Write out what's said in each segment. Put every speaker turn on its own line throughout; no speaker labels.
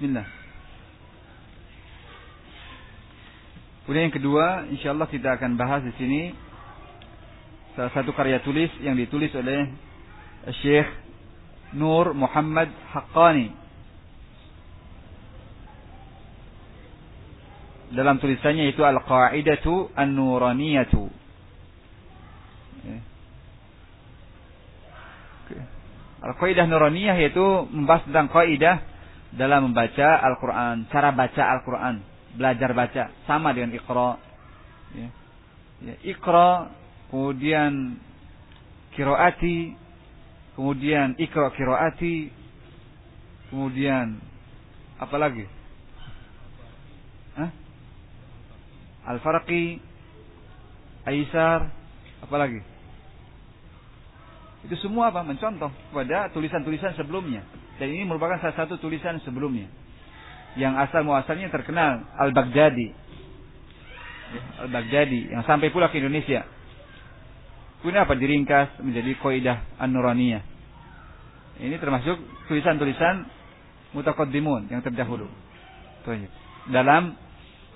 Bismillah. Kemudian yang kedua, insyaallah kita akan bahas di sini salah satu karya tulis yang ditulis oleh Syekh Nur Muhammad Haqqani. Dalam tulisannya itu Al-Qa'idatu An-Nuraniyatu. Ya. Al-Qaidah Nuraniyah yaitu membahas tentang kaidah dalam membaca Al-Quran, cara baca Al-Quran, belajar baca, sama dengan Iqra. Ya. Ya, Iqra, kemudian kiroati, kemudian Iqra kiroati, kemudian apa lagi? Hah? Al-Farqi, Aisar, apa lagi? Itu semua apa? Mencontoh pada tulisan-tulisan sebelumnya. Dan ini merupakan salah satu tulisan sebelumnya. Yang asal muasalnya terkenal Al-Baghdadi. Al-Baghdadi yang sampai pula ke Indonesia. Kemudian apa? Diringkas menjadi Qaidah An-Nuraniyah. Ini termasuk tulisan-tulisan mutakaddimun yang terdahulu. Dalam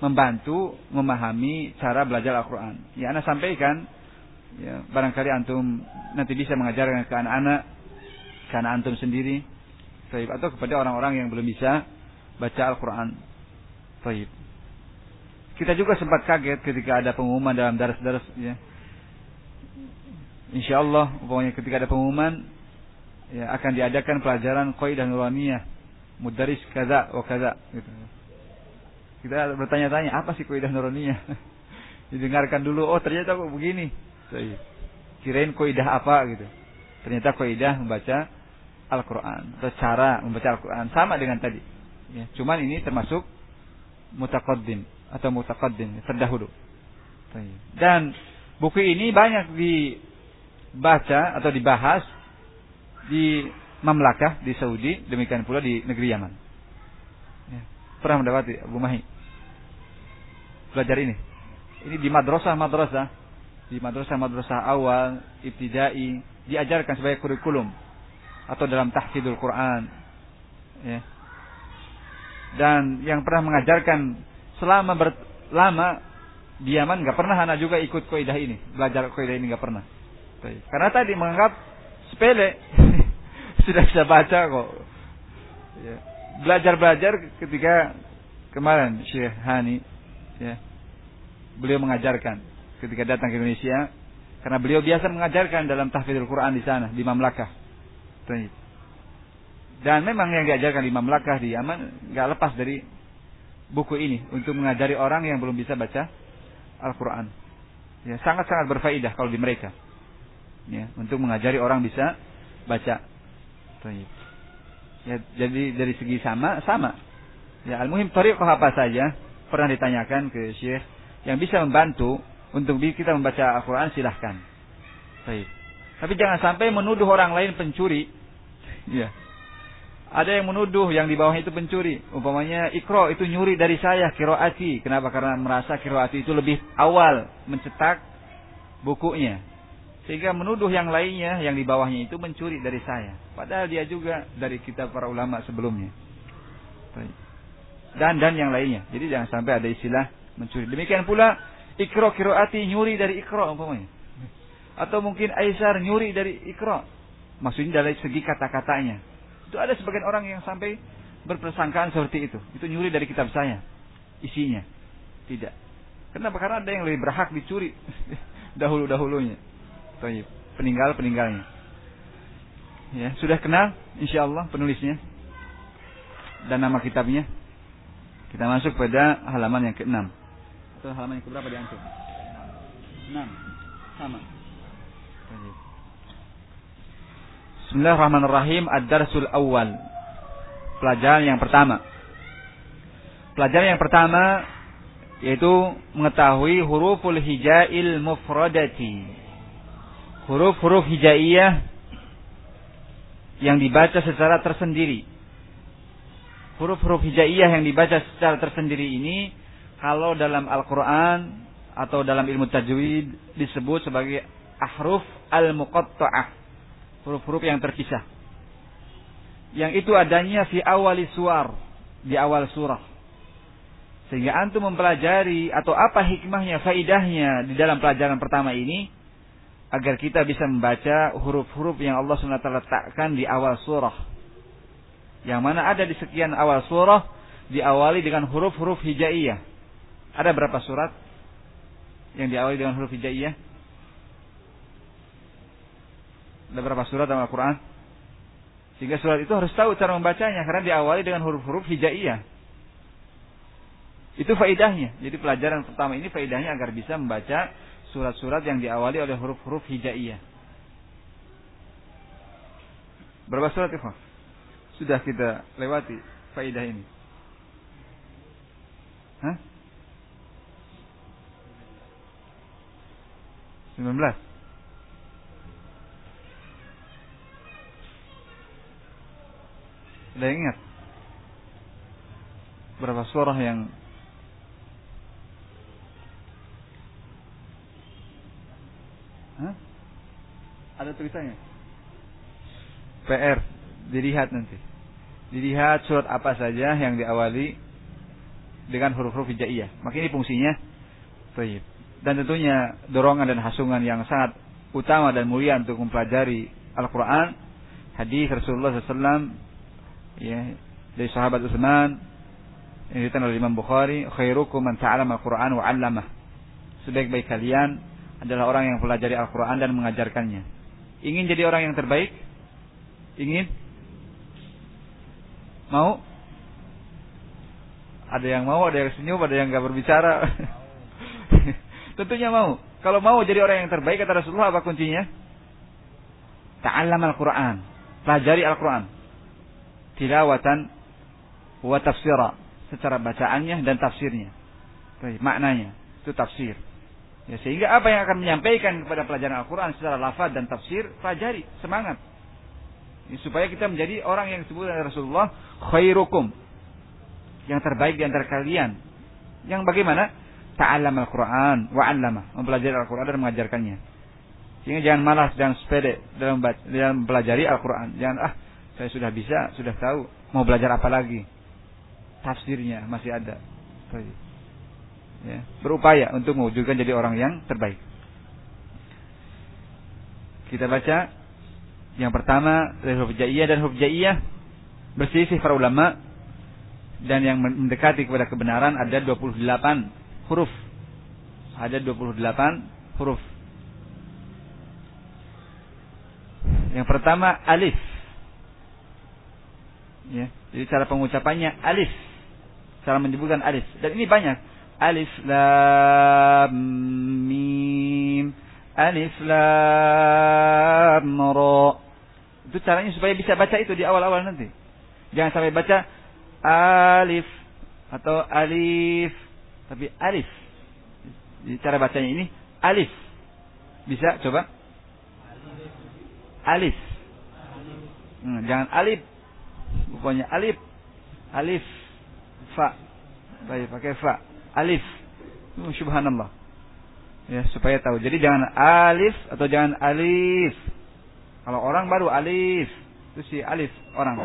membantu memahami cara belajar Al-Quran. Ya, Anda sampaikan ya, barangkali antum nanti bisa mengajarkan ke anak-anak ke anak antum sendiri Taib. atau kepada orang-orang yang belum bisa baca Al-Quran Taib. kita juga sempat kaget ketika ada pengumuman dalam daras-daras ya. Insya Allah pokoknya ketika ada pengumuman ya, akan diadakan pelajaran koi dan nuraniyah mudaris kaza wa kaza gitu. kita bertanya-tanya apa sih koi dan nuraniyah didengarkan dulu oh ternyata kok begini Baik. Kirain koidah apa gitu. Ternyata koidah membaca Al-Quran. Atau cara membaca Al-Quran. Sama dengan tadi. Ya, cuman ini termasuk mutakaddim atau mutakaddim terdahulu. Dan buku ini banyak dibaca atau dibahas di Mamlakah di Saudi, demikian pula di negeri Yaman. Ya, pernah mendapati Abu Mahi belajar ini. Ini di madrasah-madrasah di madrasah-madrasah awal, ibtidai, diajarkan sebagai kurikulum atau dalam tahfidul Quran. Ya. Dan yang pernah mengajarkan selama berlama di Yaman nggak pernah anak juga ikut kaidah ini, belajar kaidah ini nggak pernah. Karena tadi menganggap sepele, sudah bisa baca kok. Ya. Belajar-belajar ketika kemarin Syekh Hani, ya, beliau mengajarkan ketika datang ke Indonesia karena beliau biasa mengajarkan dalam tahfidzul Quran di sana di Mamlakah. Dan memang yang diajarkan di Mamlakah di Yaman nggak lepas dari buku ini untuk mengajari orang yang belum bisa baca Al-Quran. Ya, sangat-sangat berfaedah kalau di mereka. Ya, untuk mengajari orang bisa baca. Ya, jadi dari segi sama, sama. Ya, al-muhim tariqah apa saja pernah ditanyakan ke Syekh yang bisa membantu untuk kita membaca Al-Quran silahkan. Baik. Tapi jangan sampai menuduh orang lain pencuri. Ya. Ada yang menuduh yang di bawah itu pencuri. Umpamanya ikro itu nyuri dari saya kiroati. Kenapa? Karena merasa kiroati itu lebih awal mencetak bukunya. Sehingga menuduh yang lainnya yang di bawahnya itu mencuri dari saya. Padahal dia juga dari kita para ulama sebelumnya. Dan dan yang lainnya. Jadi jangan sampai ada istilah mencuri. Demikian pula Ikro kiroati nyuri dari ikro umpamanya. Atau mungkin Aisar nyuri dari ikro. Maksudnya dari segi kata-katanya. Itu ada sebagian orang yang sampai berpersangkaan seperti itu. Itu nyuri dari kitab saya. Isinya. Tidak. Kenapa? Karena ada yang lebih berhak dicuri. Dahulu-dahulunya. Peninggal-peninggalnya. Ya, sudah kenal insya Allah penulisnya dan nama kitabnya. Kita masuk pada halaman yang keenam atau halaman yang keberapa di antum? 6. Sama. Bismillahirrahmanirrahim. Ad-darsul awal. Pelajaran yang pertama. Pelajaran yang pertama yaitu mengetahui huruful hijail mufradati. Huruf-huruf hijaiyah yang dibaca secara tersendiri. Huruf-huruf hijaiyah yang dibaca secara tersendiri ini kalau dalam Al-Quran atau dalam ilmu tajwid disebut sebagai ahruf al-muqatta'ah. Huruf-huruf yang terpisah. Yang itu adanya fi awali suar. di awal surah. Sehingga antum mempelajari atau apa hikmahnya, faidahnya di dalam pelajaran pertama ini agar kita bisa membaca huruf-huruf yang Allah SWT letakkan di awal surah. Yang mana ada di sekian awal surah diawali dengan huruf-huruf hijaiyah. Ada berapa surat yang diawali dengan huruf hijaiyah? Ada berapa surat dalam Al-Quran? Sehingga surat itu harus tahu cara membacanya karena diawali dengan huruf-huruf hijaiyah. Itu faidahnya. Jadi pelajaran pertama ini faidahnya agar bisa membaca surat-surat yang diawali oleh huruf-huruf hijaiyah. Berapa surat itu? Sudah kita lewati faidah ini. Hah? 19. Sudah ingat? Berapa surah yang Hah? Ada tulisannya? PR. Dilihat nanti. Dilihat surat apa saja yang diawali dengan huruf-huruf hijaiyah. Maka ini fungsinya. Baik. Dan tentunya dorongan dan hasungan yang sangat utama dan mulia untuk mempelajari Al-Quran. Hadis Rasulullah SAW ya, dari sahabat Utsman yang diterima oleh Imam Bukhari, khairukum man Al-Qur'an wa 'allamah. Sebaik-baik kalian adalah orang yang pelajari Al-Quran dan mengajarkannya. Ingin jadi orang yang terbaik? Ingin? Mau? Ada yang mau, ada yang senyum, ada yang gak berbicara. Tentunya mau. Kalau mau jadi orang yang terbaik kata Rasulullah apa kuncinya? Ta'allam Al-Quran. Pelajari Al-Quran. Tilawatan wa tafsira. Secara bacaannya dan tafsirnya. Maknanya. Itu tafsir. Ya, sehingga apa yang akan menyampaikan kepada pelajaran Al-Quran secara lafaz dan tafsir, pelajari, semangat. Ya, supaya kita menjadi orang yang disebut oleh Rasulullah khairukum. Yang terbaik di antara kalian. Yang bagaimana? Ta'alam Al-Quran wa'allama. Mempelajari Al-Quran dan mengajarkannya. Sehingga jangan malas, jangan sepede dalam, dalam mempelajari Al-Quran. Jangan, ah, saya sudah bisa, sudah tahu. Mau belajar apa lagi? Tafsirnya masih ada. Ya, berupaya untuk mewujudkan jadi orang yang terbaik. Kita baca yang pertama dari huruf jaiyah dan huruf jaiyah berselisih para ulama dan yang mendekati kepada kebenaran ada 28 huruf. Ada 28 huruf. Yang pertama alif. Ya, jadi cara pengucapannya alif. Cara menyebutkan alif. Dan ini banyak. Alif Lam Mim. Alif Lam Ra. Itu caranya supaya bisa baca itu di awal-awal nanti. Jangan sampai baca Alif Atau Alif Tapi Alif. Jadi cara bacanya ini Alif. Bisa coba? Alif. Hmm, Jangan Alif Pokoknya Alif Alif Fa Baik pakai Fa alif. Oh, subhanallah. Ya, supaya tahu. Jadi jangan alif atau jangan alif. Kalau orang baru alif. Itu si alif orang.